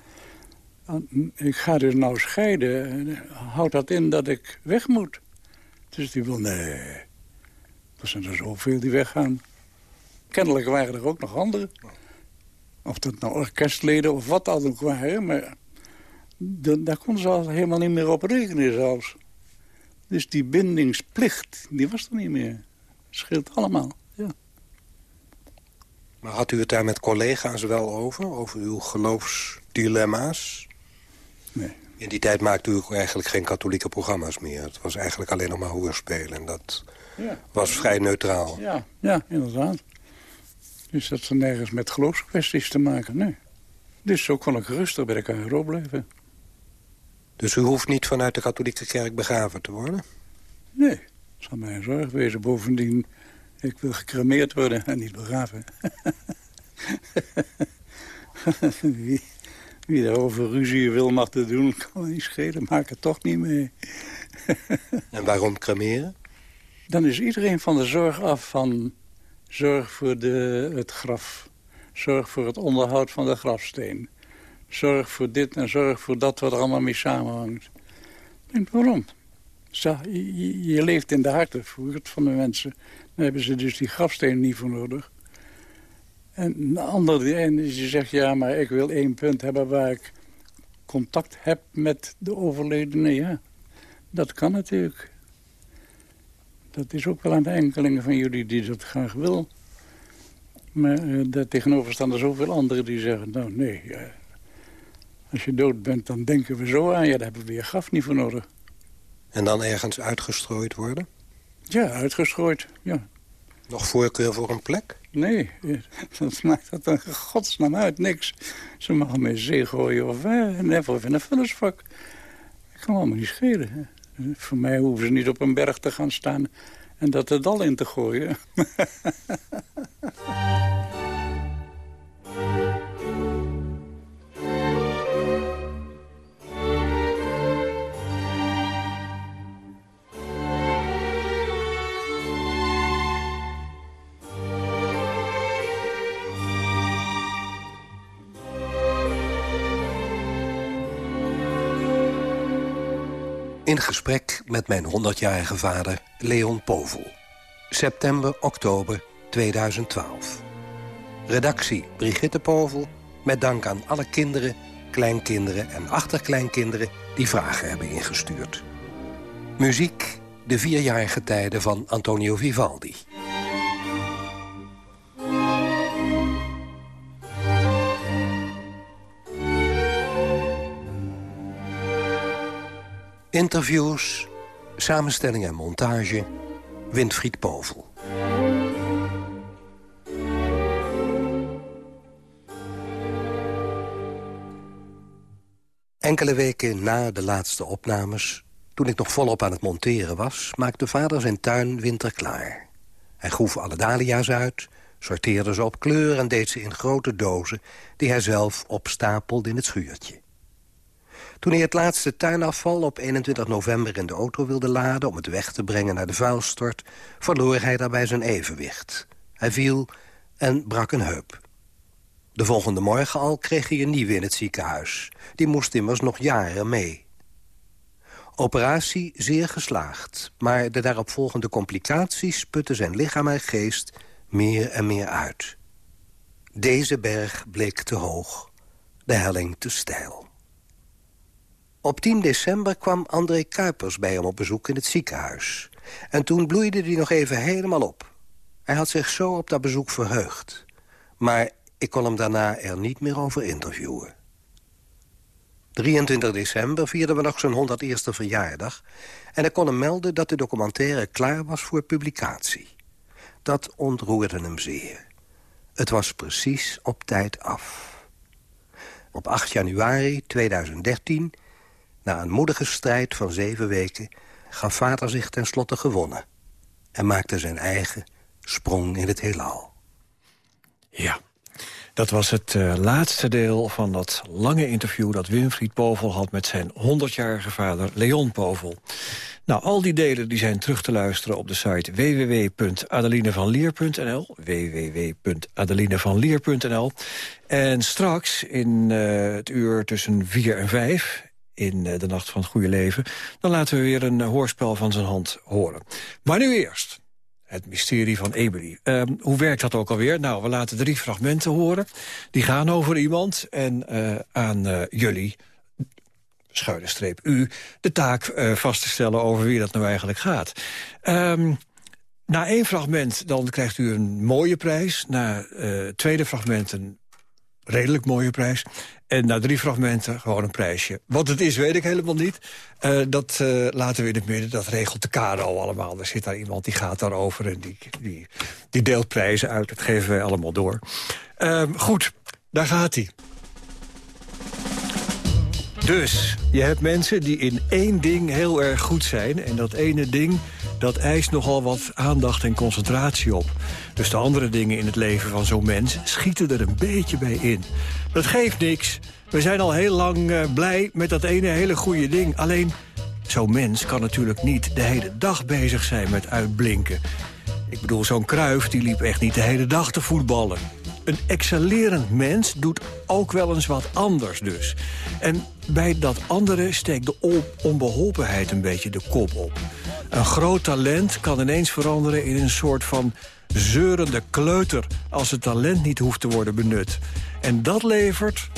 ik ga dus nou scheiden. Houdt dat in dat ik weg moet? Dus die wil, nee... Er zijn er zoveel die weggaan. Kennelijk waren er ook nog anderen. Of dat nou orkestleden of wat dan ook waren. Maar daar konden ze al helemaal niet meer op rekenen zelfs. Dus die bindingsplicht, die was er niet meer. Scheelt allemaal, ja. Maar had u het daar met collega's wel over? Over uw geloofsdilemma's? Nee. In die tijd maakte u eigenlijk geen katholieke programma's meer. Het was eigenlijk alleen nog maar hoorspelen. En dat ja. was vrij neutraal. Ja, ja, inderdaad. Dus dat ze nergens met geloofskwesties te maken, nee. Dus zo kon ik rustig bij de KRO blijven. Dus u hoeft niet vanuit de katholieke kerk begraven te worden? Nee, dat zal mijn zorg wezen. Bovendien, ik wil gecremeerd worden en niet begraven. wie, wie daarover ruzie wil mag te doen, kan me niet schelen. Maak het toch niet mee. en waarom cremeren? Dan is iedereen van de zorg af van zorg voor de, het graf. Zorg voor het onderhoud van de grafsteen. Zorg voor dit en zorg voor dat wat er allemaal mee samenhangt. Denk, waarom? Zo, je, je, leeft in de harten van de mensen. Hebben ze dus die grafsteen niet voor nodig. En een ander die zegt, ja, maar ik wil één punt hebben waar ik contact heb met de overledene. Ja, dat kan natuurlijk. Dat is ook wel aan de enkelingen van jullie die dat graag wil. Maar uh, daar tegenover staan er zoveel anderen die zeggen... nou, nee, als je dood bent, dan denken we zo aan. Ja, daar hebben we je graf niet voor nodig. En dan ergens uitgestrooid worden? Ja, uitgestrooid, ja. Nog voorkeur voor een plek? Nee, dat maakt dat een godsnaam uit, niks. Ze mag me zee gooien of, eh, of in een vullersvak. Ik kan allemaal niet schelen. Voor mij hoeven ze niet op een berg te gaan staan en dat er dal in te gooien. In gesprek met mijn 100-jarige vader Leon Povel. September, oktober 2012. Redactie Brigitte Povel, met dank aan alle kinderen, kleinkinderen en achterkleinkinderen die vragen hebben ingestuurd. Muziek, de vierjarige tijden van Antonio Vivaldi. Interviews, samenstelling en montage, Winfried Povel. Enkele weken na de laatste opnames, toen ik nog volop aan het monteren was... maakte vader zijn tuin winterklaar. Hij groef alle dahlia's uit, sorteerde ze op kleur... en deed ze in grote dozen die hij zelf opstapelde in het schuurtje. Toen hij het laatste tuinafval op 21 november in de auto wilde laden... om het weg te brengen naar de vuilstort, verloor hij daarbij zijn evenwicht. Hij viel en brak een heup. De volgende morgen al kreeg hij een nieuwe in het ziekenhuis. Die moest immers nog jaren mee. Operatie zeer geslaagd, maar de daaropvolgende complicaties... putten zijn lichaam en geest meer en meer uit. Deze berg bleek te hoog, de helling te steil. Op 10 december kwam André Kuipers bij hem op bezoek in het ziekenhuis. En toen bloeide hij nog even helemaal op. Hij had zich zo op dat bezoek verheugd. Maar ik kon hem daarna er niet meer over interviewen. 23 december vierden we nog zijn 101ste verjaardag... en ik kon hem melden dat de documentaire klaar was voor publicatie. Dat ontroerde hem zeer. Het was precies op tijd af. Op 8 januari 2013 na een moedige strijd van zeven weken gaf vader zich tenslotte gewonnen... en maakte zijn eigen sprong in het heelal. Ja, dat was het uh, laatste deel van dat lange interview... dat Winfried Povel had met zijn 100-jarige vader Leon Povel. Nou, al die delen die zijn terug te luisteren op de site www.adelinevanlier.nl www.adelinevanlier.nl En straks in het uur tussen 4 en 5 in eh, De Nacht van het Goede Leven... dan laten we weer een eh, hoorspel van zijn hand horen. Maar nu eerst het mysterie van Emery. Uh, hoe werkt dat ook alweer? Nou, we laten drie fragmenten horen. Die gaan over iemand en uh, aan jullie, schuine streep u... de taak vast te stellen over wie dat nou eigenlijk gaat. Um, na één fragment dan krijgt u een mooie prijs. Na tweede fragment een redelijk mooie prijs. En na drie fragmenten gewoon een prijsje. Wat het is, weet ik helemaal niet. Uh, dat uh, laten we in het midden, dat regelt de KRO allemaal. Er zit daar iemand die gaat daarover en die, die, die deelt prijzen uit. Dat geven wij allemaal door. Uh, goed, daar gaat hij. Dus, je hebt mensen die in één ding heel erg goed zijn... en dat ene ding, dat eist nogal wat aandacht en concentratie op. Dus de andere dingen in het leven van zo'n mens schieten er een beetje bij in. Dat geeft niks. We zijn al heel lang uh, blij met dat ene hele goede ding. Alleen, zo'n mens kan natuurlijk niet de hele dag bezig zijn met uitblinken. Ik bedoel, zo'n Kruif die liep echt niet de hele dag te voetballen. Een excellerend mens doet ook wel eens wat anders dus. En bij dat andere steekt de onbeholpenheid een beetje de kop op. Een groot talent kan ineens veranderen in een soort van zeurende kleuter... als het talent niet hoeft te worden benut. En dat levert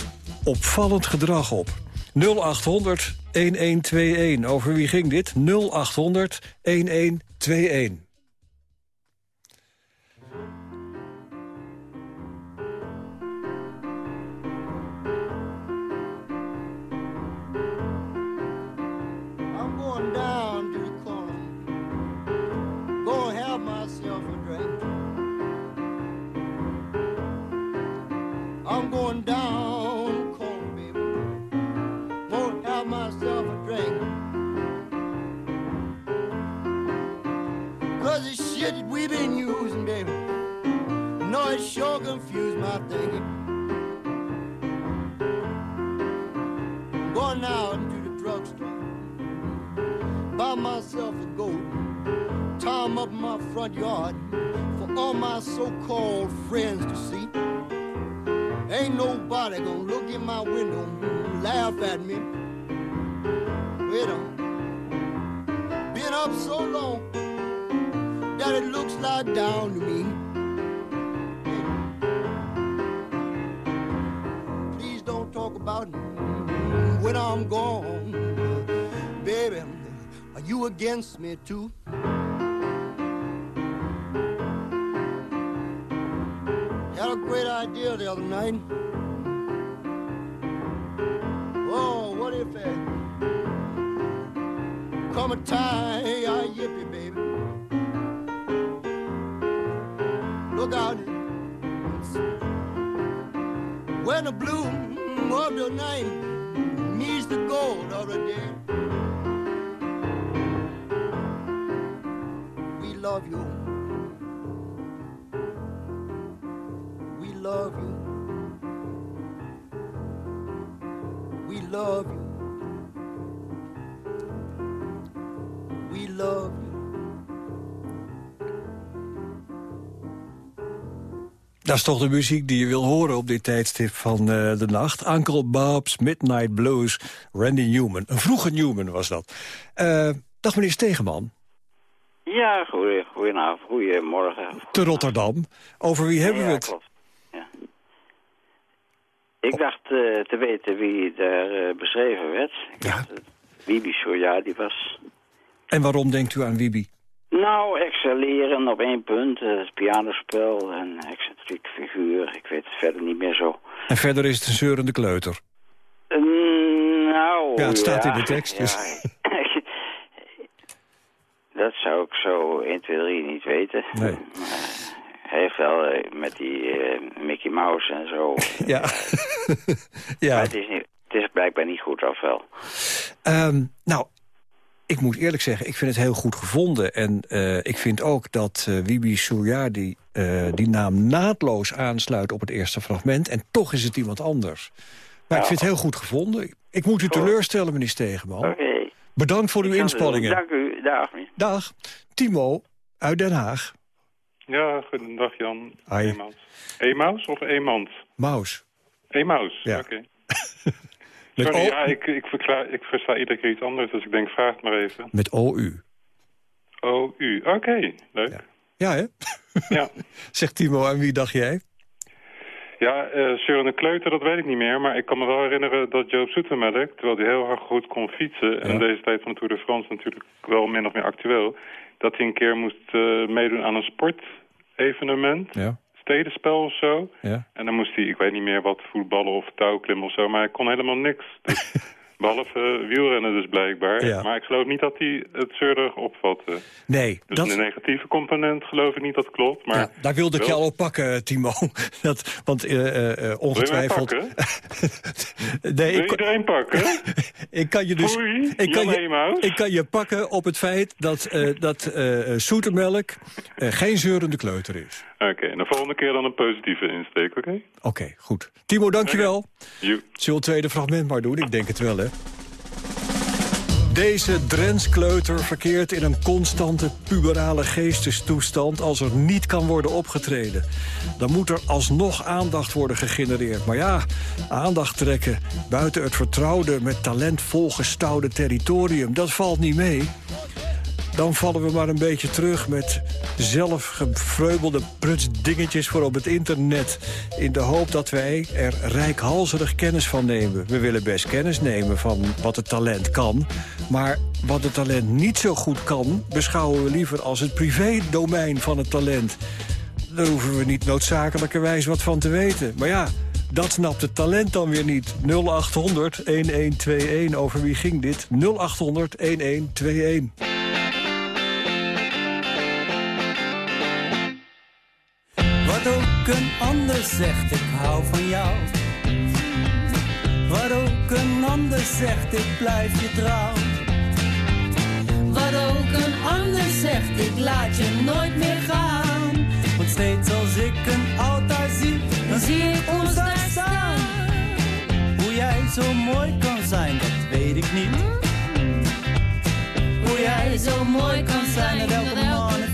opvallend gedrag op. 0800 1121. Over wie ging dit? 0800 1121. going down cold, baby. Won't have myself a drink. Cause the shit we been using, baby. No, it sure confused my thinking. Going out into the drugstore. Buy myself a goat. Time up my front yard for all my so-called friends to see. Ain't nobody gonna look in my window laugh at me. Wait on. been up so long that it looks like down to me. Please don't talk about me when I'm gone, baby. Are you against me too? A great idea the other night. Oh, what if it come a time I yip you, baby? Look out. When the blue of the night meets the gold of the day. We love you. Love you. We love you. We love you. Dat is toch de muziek die je wil horen op dit tijdstip van eh, de nacht. Uncle Bob's Midnight Blues, Randy Newman. Een vroege Newman was dat. Eh, dag meneer Stegeman, Ja, goeie, goedenavond, goedemorgen. te Rotterdam. Over wie hebben ja, we het? Klopt. Ik dacht eh, te weten wie daar eh, beschreven werd. Ik Ja. dacht, eh, Wibi Soja, die was... En waarom denkt u aan Wibi? Nou, excelleren op één punt. Het pianospel en excentriek figuur. Ik weet het verder niet meer zo. En verder is het een zeurende kleuter. Eh, nou, Ja, het staat in de tekst, dus. ja. dat zou ik zo 1, 2, 3 niet weten. Nee. Maar heeft wel eh, met die eh, Mickey Mouse en zo... Ja. Maar ja. het is, niet, het is blijkbaar niet goed of wel. Ehm, nou, ik moet eerlijk zeggen, ik vind het heel goed gevonden. En eh, ik vind ook dat eh Wibi Souyadi eh, die naam naadloos aansluit op het eerste fragment. En toch is het iemand anders. Maar ik vind het heel goed gevonden. Ik moet u teleurstellen, meneer Stegeman. Oké. Bedankt voor uw Ik inspanningen. Dank u. Dag. Dag. Timo uit Den Haag. Ja, goedendag Jan. Hi. Emaus. Emaus of Emand? Maus. Emaus, Ja. oké. Met Sorry, O- ja, ik, ik, verklaar, ik versta iedere keer iets anders, dus ik denk, vraag het maar even. Met OU. O-U, oké, leuk. Ja. Ja, hè? Ja, Zegt Timo, aan wie dacht jij? ja Søren de Kleuter, dat weet ik niet meer, maar ik kan me wel herinneren dat Joop Zoetemelk, terwijl hij heel erg goed kon fietsen, en in deze tijd van de Tour de France natuurlijk wel min of meer actueel, dat hij een keer moest eh, meedoen aan een sportevenement, Ja, stedenspel of zo. ja. En dan moest hij, ik weet niet meer wat, voetballen of touwklimmen of zo. Maar hij kon helemaal niks. Dus, behalve eh, wielrennen dus blijkbaar. Ja. Maar ik geloof niet dat hij het zeurig opvatte. Nee, Dus dat, de negatieve component geloof ik niet dat klopt. Maar ja, daar wilde ik wel- je al op pakken, Timo. Dat, want eh, eh, eh, Wil je ongetwijfeld... nee, Wil ik, iedereen pakken? ik kan je dus... Ik, kan je, ik kan je pakken op het feit dat, eh, dat eh, zoetemelk eh, geen zeurende kleuter is. Oké, en de volgende keer dan een positieve insteek, oké? Oké, goed. Timo, dankjewel. Joe. Zullen we het tweede fragment maar doen? Ik denk het wel, hè. Deze Drenskleuter verkeert in een constante puberale geestestoestand... als er niet kan worden opgetreden. Dan moet er alsnog aandacht worden gegenereerd. Maar ja, aandacht trekken buiten het vertrouwde... met talent volgestouwde territorium, dat valt niet mee. Dan vallen we maar een beetje terug met zelfgevreubelde prutsdingetjes voor op het internet. In de hoop dat wij er rijkhalzerig kennis van nemen. We willen best kennis nemen van wat het talent kan. Maar wat het talent niet zo goed kan... beschouwen we liever als het privédomein van het talent. Daar hoeven we niet noodzakelijkerwijs wat van te weten. Maar ja, dat snapt het talent dan weer niet. 0800 1121, over wie ging dit? 0800 1121. Zegt, ik hou van jou. Wat ook een ander zegt, ik blijf je trouw. Wat ook een ander zegt, ik laat je nooit meer gaan. Want steeds als ik een altaar zie, Dan zie ik ons daar staan. Hoe jij zo mooi kan zijn, dat weet ik niet. Hoe Jij zo mooi kan zijn, dat elke man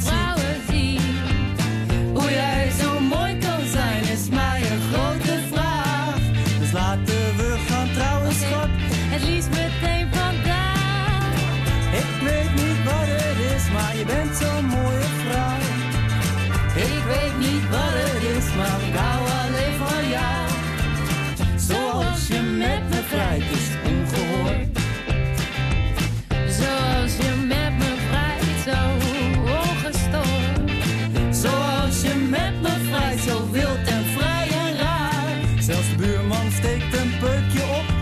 buurman steekt een peukje op.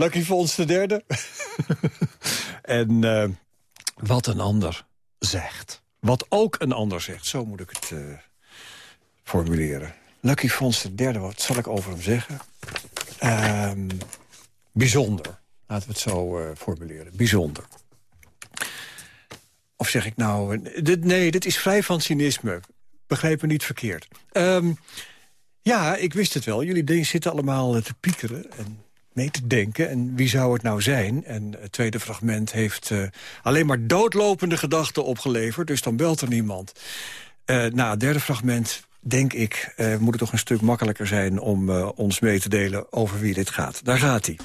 Lucky Fons de derde. en eh, wat een ander zegt. Wat ook een ander zegt, zo moet ik het eh, formuleren. Lucky Fons de derde, wat zal ik over hem zeggen? Ehm, bijzonder, laten we het zo eh, formuleren. Bijzonder. Of zeg ik nou... dit, nee, dit is vrij van cynisme. Begrijp me niet verkeerd. Ehm, ja, ik wist het wel. Jullie zitten allemaal te piekeren en te denken. En wie zou het nou zijn? En het tweede fragment heeft eh, alleen maar doodlopende gedachten opgeleverd. Dus dan belt er niemand. Eh na het derde fragment denk ik, eh, moet het toch een stuk makkelijker zijn... om ons mee te delen over wie dit gaat. Daar gaat hij.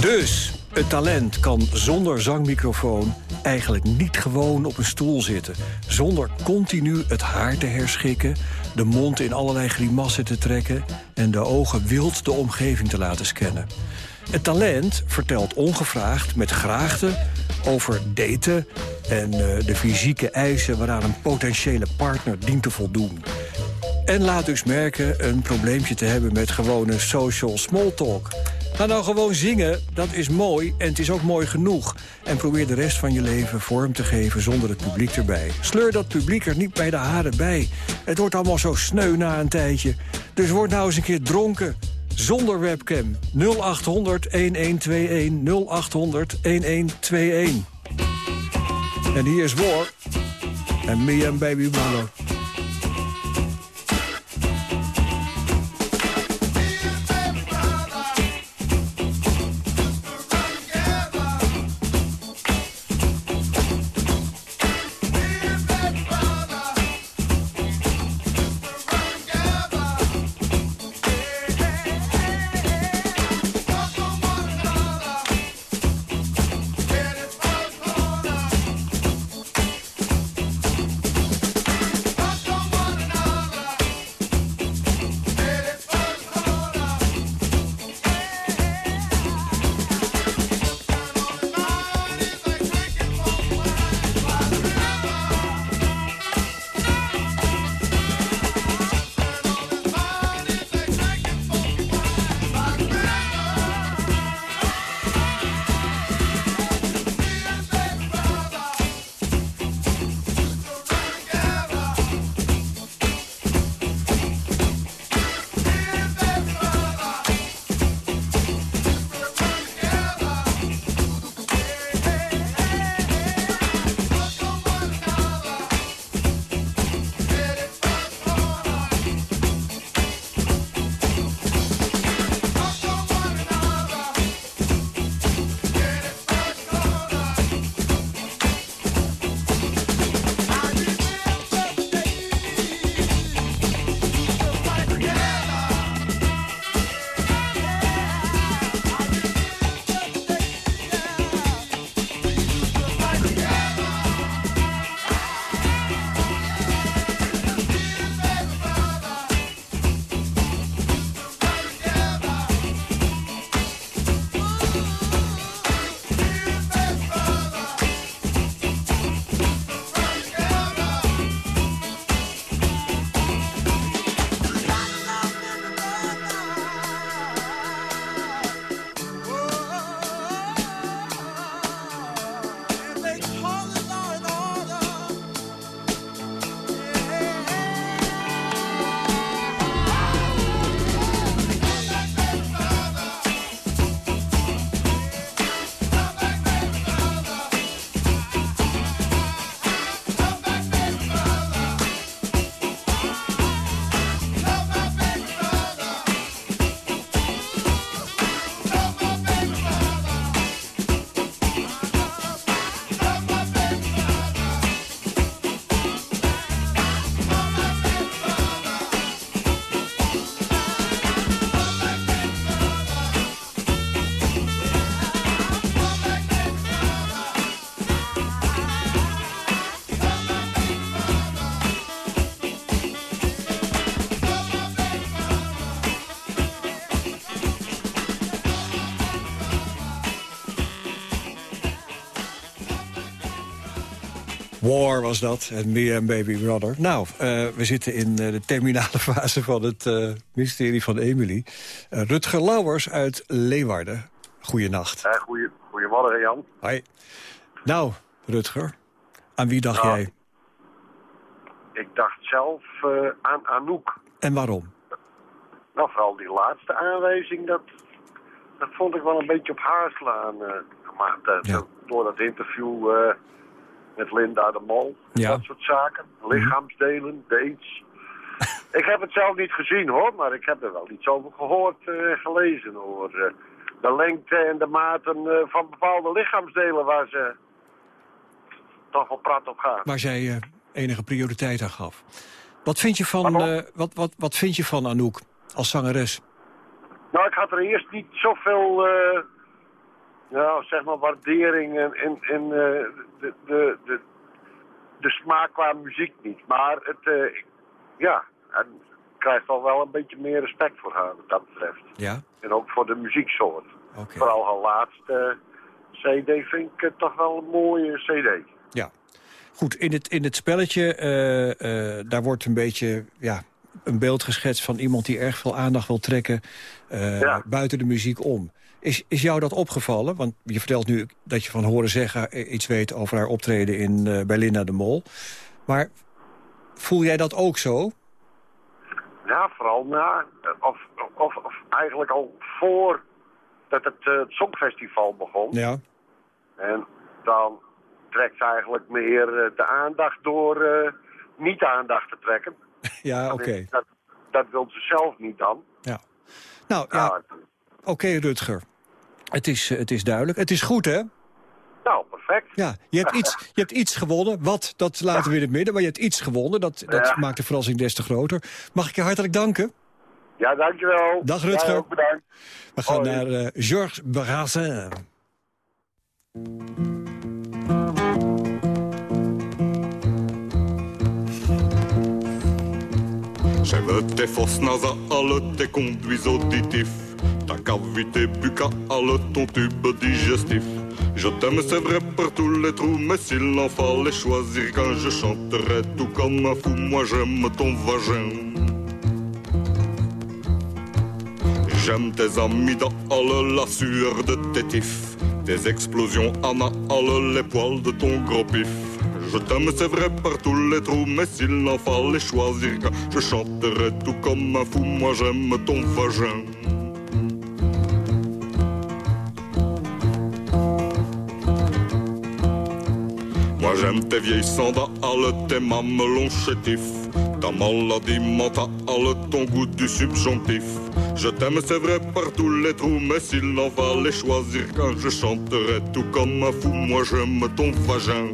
Dus, het talent kan zonder zangmicrofoon eigenlijk niet gewoon op een stoel zitten. Zonder continu het haar te herschikken, de mond in allerlei grimassen te trekken... en de ogen wild de omgeving te laten scannen. Het talent vertelt ongevraagd met graagte over daten... en eh, de fysieke eisen waaraan een potentiële partner dient te voldoen. En laat dus merken een probleempje te hebben met gewone social small talk. Ga nou gewoon zingen, dat is mooi en het is ook mooi genoeg. En probeer de rest van je leven vorm te geven zonder het publiek erbij. Sleur dat publiek er niet bij de haren bij. Het wordt allemaal zo sneu na een tijdje. Dus word nou eens een keer dronken. Zonder webcam. 0800 1121 0800 1121. En hier is War. En me en Baby Mama. War was dat, en Me and Baby Brother. Nou, eh, we zitten in eh, de terminale fase van het eh, mysterie van Emily. Uh, Rutger Lauwers uit Leeuwarden. Goeienacht. Ja, goeie, goedemorgen, Jan. Hoi. Nou, Rutger, aan wie dacht Nou, jij? Ik dacht zelf aan Anouk. En waarom? Nou, vooral die laatste aanwijzing, dat, dat vond ik wel een beetje op haar slaan. gemaakt. Zo Door dat interview met Linda de Mol. Ja. Dat soort zaken. Lichaamsdelen, dates. ik heb het zelf niet gezien hoor, maar ik heb er wel iets over gehoord en gelezen. Over eh, de lengte en de maten eh, van bepaalde lichaamsdelen waar ze toch wel prat op gaan. Waar zij eh, enige prioriteit aan gaf. Wat vind je van, eh, wat, wat, wat vind je van Anouk als zangeres? Nou, ik had er eerst niet zoveel, eh nou, zeg maar, waardering in, in, in eh, de, de, de, de smaak qua muziek niet. Maar het, ik- ja, en ik krijg toch wel een beetje meer respect voor haar wat dat betreft. Ja? En ook voor de muzieksoort. Vooral haar laatste cd vind ik eh, toch wel een mooie cd. Ja. Goed, in het, in het spelletje, daar wordt een beetje ja, een beeld geschetst... van iemand die erg veel aandacht wil trekken buiten de muziek om. Is, is jou dat opgevallen? Want je vertelt nu dat je van horen zeggen eh, iets weet... over haar optreden in, eh, bij Linda de Mol. Maar voel jij dat ook zo? Ja, vooral na, eh, of, of, of eigenlijk al voor dat het, eh, het Songfestival begon. Ja. En dan trekt ze eigenlijk meer eh, de aandacht door eh, niet aandacht te trekken. Ja, oké. Dat, dat wil ze zelf niet dan. Ja. Nou, ja, oké Rutger. Het is, eh, het is duidelijk. Het is goed, hè? Nou, perfect. Ja, je hebt iets, je hebt iets gewonnen. Wat, dat laten we in het midden. Maar je hebt iets gewonnen. Dat, dat Ja. maakt de verrassing des te groter. Mag ik je hartelijk danken? Ja, dankjewel. Dag Rutger. ook bedankt. We gaan Hoi. naar eh, Georges Brassens. J'aime tes nasales, tes conduits auditifs, ta cavité buccale, ton tube digestif. Je t'aime, c'est vrai, par tous les trous, mais s'il en fallait choisir, quand je chanterais tout comme un fou, moi j'aime ton vagin. J'aime tes amygdales, la sueur de tes tifs, tes explosions anales, les poils de ton gros pif. Je t'aime, c'est vrai, par tous les trous, mais s'il en fallait choisir, je chanterais tout comme un fou, moi j'aime ton vagin. Moi j'aime tes vieilles sandales, tes mamelons chétifs, ta maladie mentale, ton goût du subjonctif. Je t'aime, c'est vrai, par tous les trous, mais s'il en fallait choisir, quand je chanterais tout comme un fou, moi j'aime ton vagin.